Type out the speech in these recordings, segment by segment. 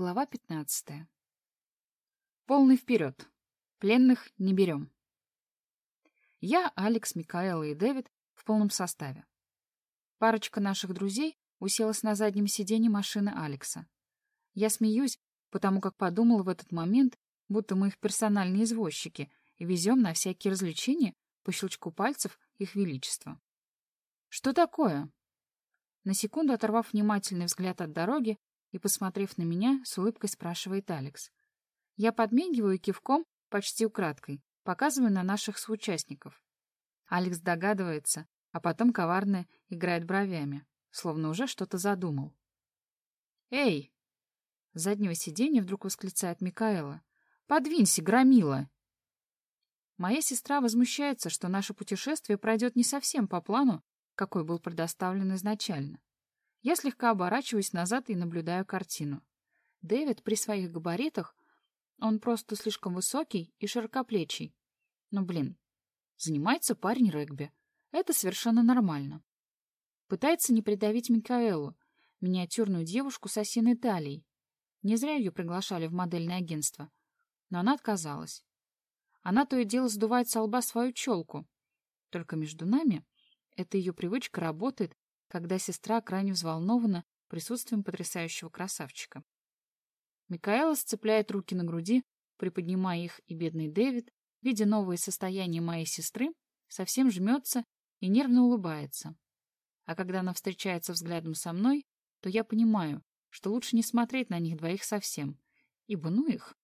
Глава 15. Полный вперед. Пленных не берем. Я, Алекс, Микаэла и Дэвид в полном составе. Парочка наших друзей уселась на заднем сиденье машины Алекса. Я смеюсь, потому как подумал в этот момент, будто мы их персональные извозчики и везем на всякие развлечения по щелчку пальцев их величества. Что такое? На секунду оторвав внимательный взгляд от дороги, и, посмотрев на меня, с улыбкой спрашивает Алекс. Я подмигиваю кивком, почти украдкой, показываю на наших соучастников. Алекс догадывается, а потом коварно играет бровями, словно уже что-то задумал. «Эй!» С заднего сиденья вдруг восклицает Микаэла. «Подвинься, громила!» Моя сестра возмущается, что наше путешествие пройдет не совсем по плану, какой был предоставлен изначально. Я слегка оборачиваюсь назад и наблюдаю картину. Дэвид при своих габаритах, он просто слишком высокий и широкоплечий. Но, блин, занимается парень регби. Это совершенно нормально. Пытается не придавить Микаэлу, миниатюрную девушку с осиной талией. Не зря ее приглашали в модельное агентство. Но она отказалась. Она то и дело сдувает со лба свою челку. Только между нами эта ее привычка работает когда сестра крайне взволнована присутствием потрясающего красавчика. Микаэла сцепляет руки на груди, приподнимая их, и бедный Дэвид, видя новое состояние моей сестры, совсем жмется и нервно улыбается. А когда она встречается взглядом со мной, то я понимаю, что лучше не смотреть на них двоих совсем, ибо ну их.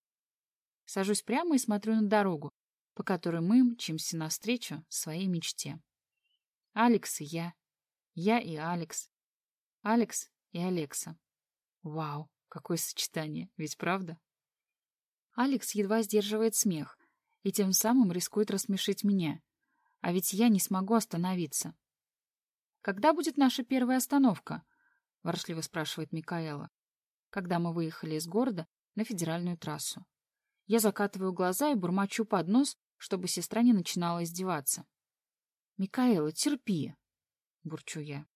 Сажусь прямо и смотрю на дорогу, по которой мы мчимся навстречу своей мечте. Алекс и я, я и Алекс. Алекс и Алекса. Вау, какое сочетание, ведь правда? Алекс едва сдерживает смех и тем самым рискует рассмешить меня. А ведь я не смогу остановиться. «Когда будет наша первая остановка?» — воршливо спрашивает Микаэла, когда мы выехали из города на федеральную трассу. Я закатываю глаза и бурмочу под нос, чтобы сестра не начинала издеваться. «Микаэла, терпи!» Бурчу я.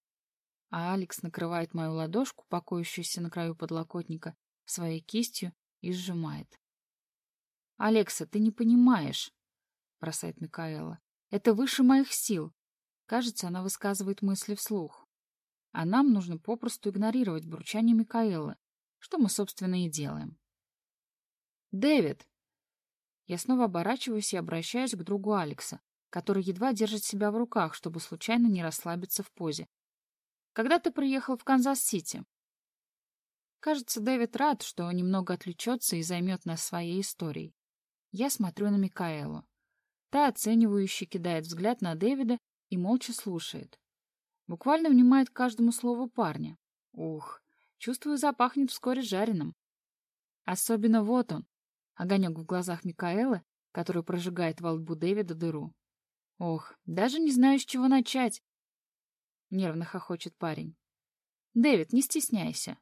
А Алекс накрывает мою ладошку, покоящуюся на краю подлокотника, своей кистью и сжимает. «Алекса, ты не понимаешь», — бросает Микаэла. «Это выше моих сил». Кажется, она высказывает мысли вслух. А нам нужно попросту игнорировать бурчание Микаэлы, что мы, собственно, и делаем. «Дэвид!» Я снова оборачиваюсь и обращаюсь к другу Алекса, который едва держит себя в руках, чтобы случайно не расслабиться в позе. «Когда ты приехал в Канзас-Сити?» Кажется, Дэвид рад, что немного отвлечется и займет нас своей историей. Я смотрю на Микаэлу. Та оценивающе кидает взгляд на Дэвида и молча слушает. Буквально внимает каждому слову парня. Ух, чувствую, запахнет вскоре жареным. Особенно вот он, огонек в глазах Микаэлы, который прожигает во лбу Дэвида дыру. Ох, даже не знаю, с чего начать. Нервно хохочет парень. Дэвид, не стесняйся.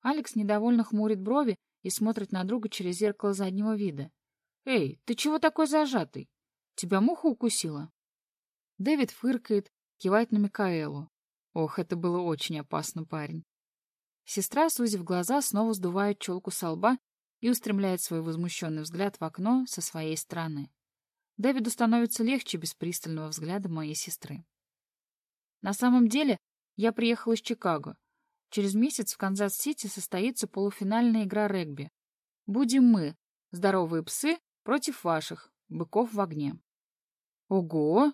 Алекс недовольно хмурит брови и смотрит на друга через зеркало заднего вида. «Эй, ты чего такой зажатый? Тебя муха укусила?» Дэвид фыркает, кивает на Микаэлу. Ох, это было очень опасно, парень. Сестра, сузив глаза, снова сдувает челку со лба и устремляет свой возмущенный взгляд в окно со своей стороны. Дэвиду становится легче без пристального взгляда моей сестры. На самом деле, я приехал из Чикаго. Через месяц в Канзас-Сити состоится полуфинальная игра регби. Будем мы, здоровые псы, против ваших, быков в огне. Ого!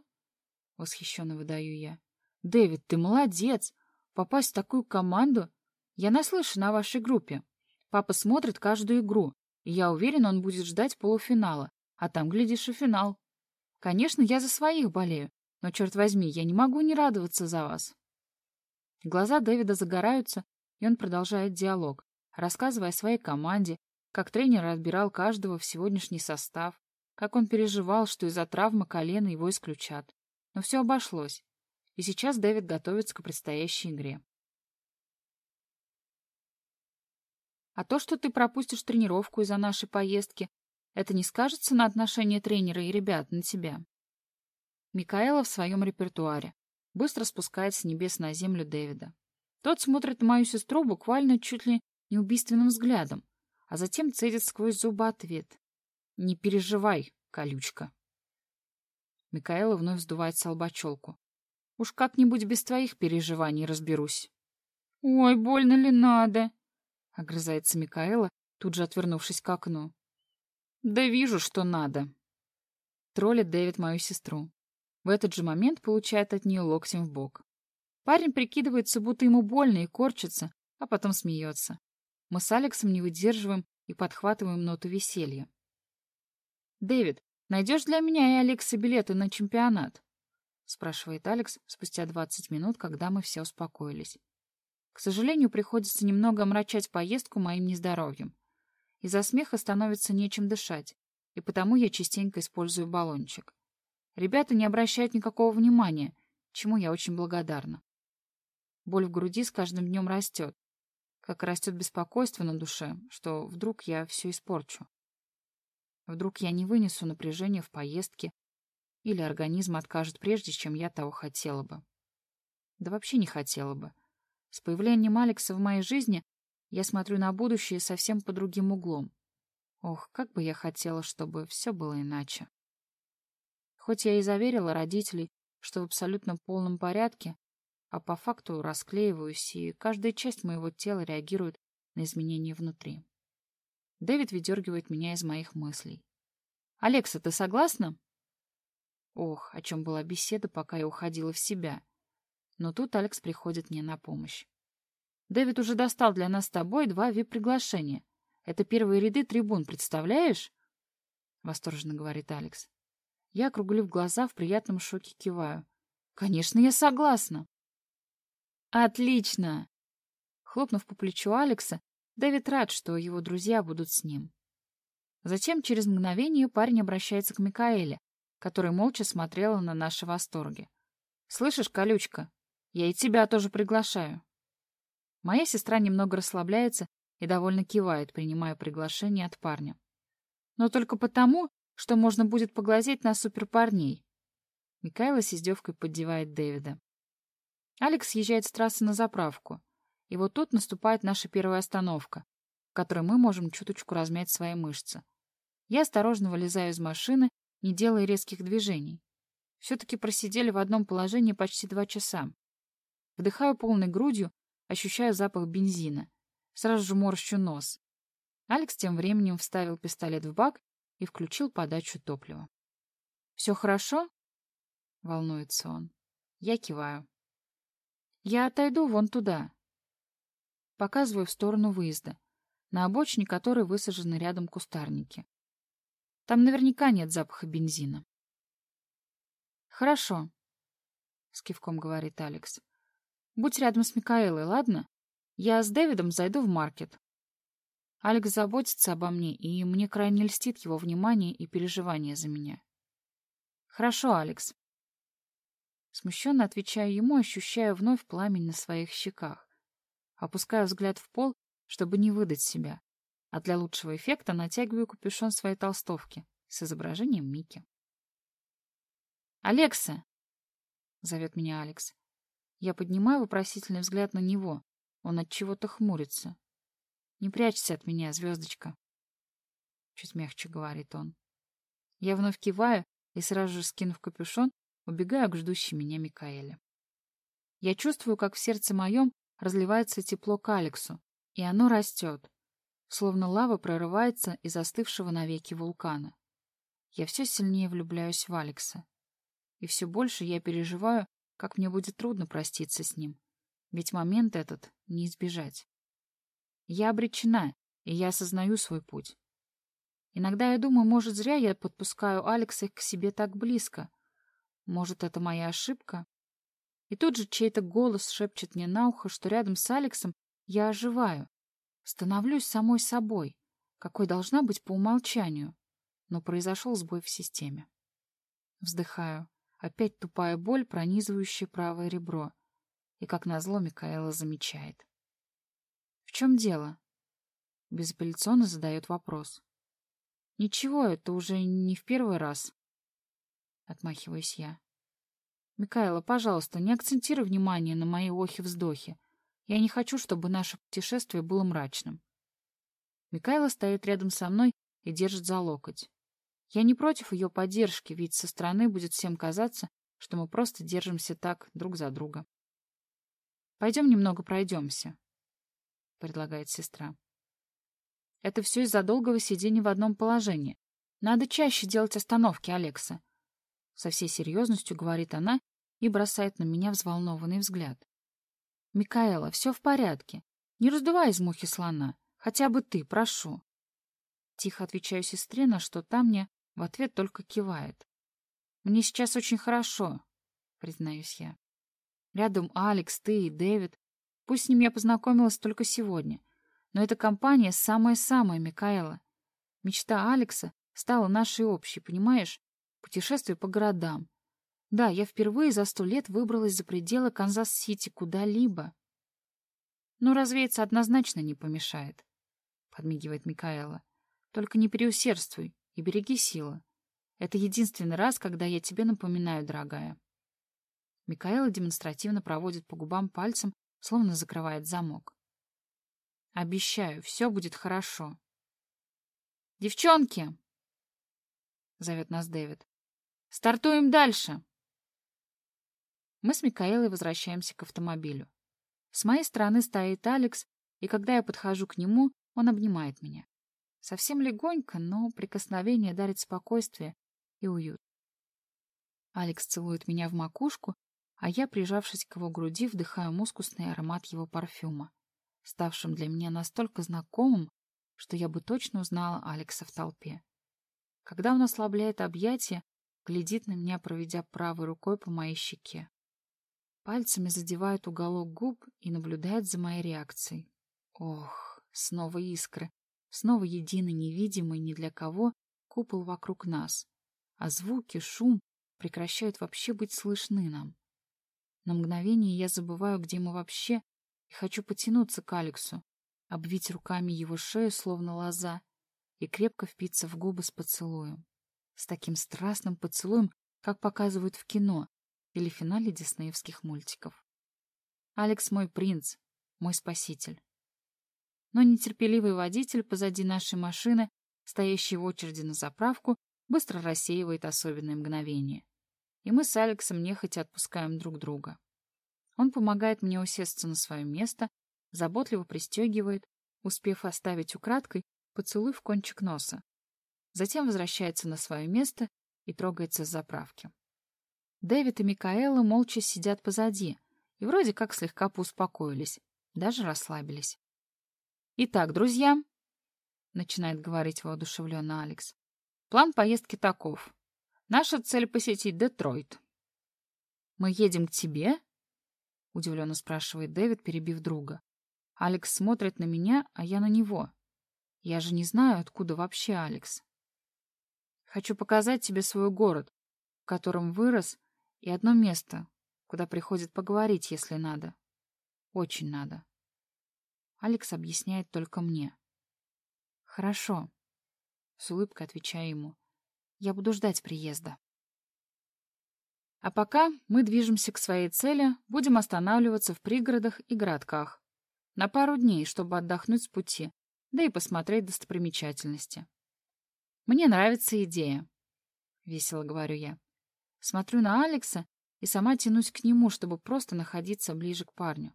Восхищенно выдаю я. Дэвид, ты молодец! Попасть в такую команду? Я наслышан о вашей группе. Папа смотрит каждую игру, и я уверен, он будет ждать полуфинала, а там, глядишь, и финал. Конечно, я за своих болею, но, черт возьми, я не могу не радоваться за вас. Глаза Дэвида загораются, и он продолжает диалог, рассказывая о своей команде, как тренер отбирал каждого в сегодняшний состав, как он переживал, что из-за травмы колена его исключат. Но все обошлось, и сейчас Дэвид готовится к предстоящей игре. А то, что ты пропустишь тренировку из-за нашей поездки, это не скажется на отношении тренера и ребят на тебя. Микаэла в своем репертуаре. Быстро спускает с небес на землю Дэвида. Тот смотрит на мою сестру буквально чуть ли неубийственным взглядом, а затем цедит сквозь зубы ответ. «Не переживай, колючка». Микаэла вновь вздувает солбачелку. «Уж как-нибудь без твоих переживаний разберусь». «Ой, больно ли надо?» — огрызается Микаэла, тут же отвернувшись к окну. «Да вижу, что надо». Троллит Дэвид мою сестру. В этот же момент получает от нее локтем в бок. Парень прикидывается, будто ему больно и корчится, а потом смеется. Мы с Алексом не выдерживаем и подхватываем ноту веселья. «Дэвид, найдешь для меня и Алекса билеты на чемпионат?» — спрашивает Алекс спустя 20 минут, когда мы все успокоились. К сожалению, приходится немного омрачать поездку моим нездоровьем. Из-за смеха становится нечем дышать, и потому я частенько использую баллончик. Ребята не обращают никакого внимания, чему я очень благодарна. Боль в груди с каждым днем растет, как растет беспокойство на душе, что вдруг я все испорчу. Вдруг я не вынесу напряжения в поездке, или организм откажет прежде, чем я того хотела бы. Да вообще не хотела бы. С появлением Алекса в моей жизни я смотрю на будущее совсем по другим углом. Ох, как бы я хотела, чтобы все было иначе. Хоть я и заверила родителей, что в абсолютно полном порядке, а по факту расклеиваюсь, и каждая часть моего тела реагирует на изменения внутри. Дэвид выдергивает меня из моих мыслей. «Алекса, ты согласна?» Ох, о чем была беседа, пока я уходила в себя. Но тут Алекс приходит мне на помощь. «Дэвид уже достал для нас с тобой два вип-приглашения. Это первые ряды трибун, представляешь?» Восторженно говорит Алекс. Я, округлив глаза, в приятном шоке киваю. «Конечно, я согласна!» «Отлично!» Хлопнув по плечу Алекса, Дэвид рад, что его друзья будут с ним. Затем, через мгновение, парень обращается к Микаэле, которая молча смотрела на наши восторги. «Слышишь, колючка, я и тебя тоже приглашаю». Моя сестра немного расслабляется и довольно кивает, принимая приглашение от парня. Но только потому, что можно будет поглазеть на суперпарней. Микаэла с издевкой поддевает Дэвида. Алекс съезжает с трассы на заправку. И вот тут наступает наша первая остановка, в которой мы можем чуточку размять свои мышцы. Я осторожно вылезаю из машины, не делая резких движений. Все-таки просидели в одном положении почти два часа. Вдыхаю полной грудью, ощущаю запах бензина. Сразу же морщу нос. Алекс тем временем вставил пистолет в бак и включил подачу топлива. «Все хорошо?» — волнуется он. Я киваю. Я отойду вон туда. Показываю в сторону выезда, на обочине которой высажены рядом кустарники. Там наверняка нет запаха бензина. Хорошо, с кивком говорит Алекс. Будь рядом с Микаэлой, ладно? Я с Дэвидом зайду в маркет. Алекс заботится обо мне, и мне крайне льстит его внимание и переживание за меня. Хорошо, Алекс. Смущенно отвечаю ему, ощущая вновь пламень на своих щеках. Опускаю взгляд в пол, чтобы не выдать себя, а для лучшего эффекта натягиваю капюшон своей толстовки с изображением Мики. «Алекса!» — зовет меня Алекс. Я поднимаю вопросительный взгляд на него. Он от чего-то хмурится. «Не прячься от меня, звездочка!» Чуть мягче говорит он. Я вновь киваю и, сразу же скинув капюшон, убегаю к ждущей меня Микаэле. Я чувствую, как в сердце моем разливается тепло к Алексу, и оно растет, словно лава прорывается из застывшего навеки вулкана. Я все сильнее влюбляюсь в Алекса. И все больше я переживаю, как мне будет трудно проститься с ним, ведь момент этот не избежать. Я обречена, и я осознаю свой путь. Иногда я думаю, может, зря я подпускаю Алекса к себе так близко, может, это моя ошибка? И тут же чей-то голос шепчет мне на ухо, что рядом с Алексом я оживаю, становлюсь самой собой, какой должна быть по умолчанию. Но произошел сбой в системе. Вздыхаю. Опять тупая боль, пронизывающая правое ребро. И, как назло, Микаэла замечает. «В чем дело?» Безапелляционно задает вопрос. «Ничего, это уже не в первый раз. — отмахиваюсь я. «Микаэла, пожалуйста, не акцентируй внимание на мои охи-вздохи. Я не хочу, чтобы наше путешествие было мрачным». Микаэла стоит рядом со мной и держит за локоть. Я не против ее поддержки, ведь со стороны будет всем казаться, что мы просто держимся так друг за друга. «Пойдем немного пройдемся», — предлагает сестра. «Это все из-за долгого сидения в одном положении. Надо чаще делать остановки, Алекса», — со всей серьезностью говорит она и бросает на меня взволнованный взгляд. «Микаэла, все в порядке. Не раздувай из мухи слона. Хотя бы ты, прошу». Тихо отвечаю сестре, на что та мне в ответ только кивает. «Мне сейчас очень хорошо», — признаюсь я. Рядом Алекс, ты и Дэвид. Пусть с ним я познакомилась только сегодня. Но эта компания самая-самая, Микаэла. Мечта Алекса стала нашей общей, понимаешь? Путешествие по городам. Да, я впервые за сто лет выбралась за пределы Канзас-Сити куда-либо. Ну, развеяться однозначно не помешает, — подмигивает Микаэла. Только не переусердствуй и береги силы. Это единственный раз, когда я тебе напоминаю, дорогая. Микаэла демонстративно проводит по губам пальцем, словно закрывает замок. Обещаю, все будет хорошо. «Девчонки!» — зовет нас Дэвид. «Стартуем дальше!» Мы с Микаэлой возвращаемся к автомобилю. С моей стороны стоит Алекс, и когда я подхожу к нему, он обнимает меня. Совсем легонько, но прикосновение дарит спокойствие и уют. Алекс целует меня в макушку, а я, прижавшись к его груди, вдыхаю мускусный аромат его парфюма, ставшим для меня настолько знакомым, что я бы точно узнала Алекса в толпе. Когда он ослабляет объятия, глядит на меня, проведя правой рукой по моей щеке. Пальцами задевает уголок губ и наблюдает за моей реакцией. Ох, снова искры, снова единый невидимый ни для кого купол вокруг нас, а звуки, шум прекращают вообще быть слышны нам. На мгновение я забываю, где мы вообще, и хочу потянуться к Алексу, обвить руками его шею, словно лоза, и крепко впиться в губы с поцелуем. С таким страстным поцелуем, как показывают в кино или финале диснеевских мультиков. Алекс мой принц, мой спаситель. Но нетерпеливый водитель позади нашей машины, стоящий в очереди на заправку, быстро рассеивает особенное мгновение и мы с Алексом нехотя отпускаем друг друга. Он помогает мне усесться на свое место, заботливо пристегивает, успев оставить украдкой поцелуй в кончик носа. Затем возвращается на свое место и трогается с заправки. Дэвид и Микаэла молча сидят позади и вроде как слегка поуспокоились, даже расслабились. «Итак, друзья», — начинает говорить воодушевленно Алекс, — «план поездки таков. Наша цель — посетить Детройт. «Мы едем к тебе?» — удивленно спрашивает Дэвид, перебив друга. Алекс смотрит на меня, а я на него. Я же не знаю, откуда вообще Алекс. Хочу показать тебе свой город, в котором вырос, и одно место, куда приходит поговорить, если надо. Очень надо. Алекс объясняет только мне. Хорошо. С улыбкой отвечаю ему. Я буду ждать приезда. А пока мы движемся к своей цели, будем останавливаться в пригородах и городках. На пару дней, чтобы отдохнуть с пути, да и посмотреть достопримечательности. Мне нравится идея, — весело говорю я. Смотрю на Алекса и сама тянусь к нему, чтобы просто находиться ближе к парню.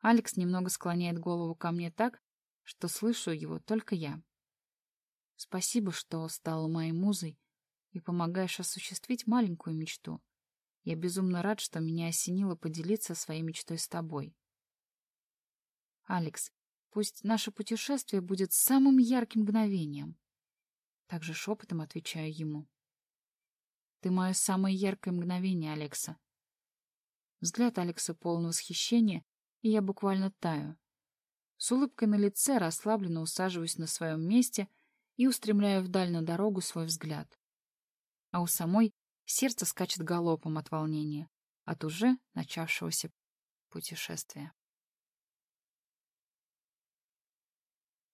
Алекс немного склоняет голову ко мне так, что слышу его только я. Спасибо, что стала моей музой и помогаешь осуществить маленькую мечту. Я безумно рад, что меня осенило поделиться своей мечтой с тобой. Алекс, пусть наше путешествие будет самым ярким мгновением. Также шепотом отвечаю ему. Ты мое самое яркое мгновение, Алекса. Взгляд Алекса полон восхищения, и я буквально таю. С улыбкой на лице расслабленно усаживаюсь на своем месте и устремляю вдаль на дорогу свой взгляд а у самой сердце скачет галопом от волнения, от уже начавшегося путешествия.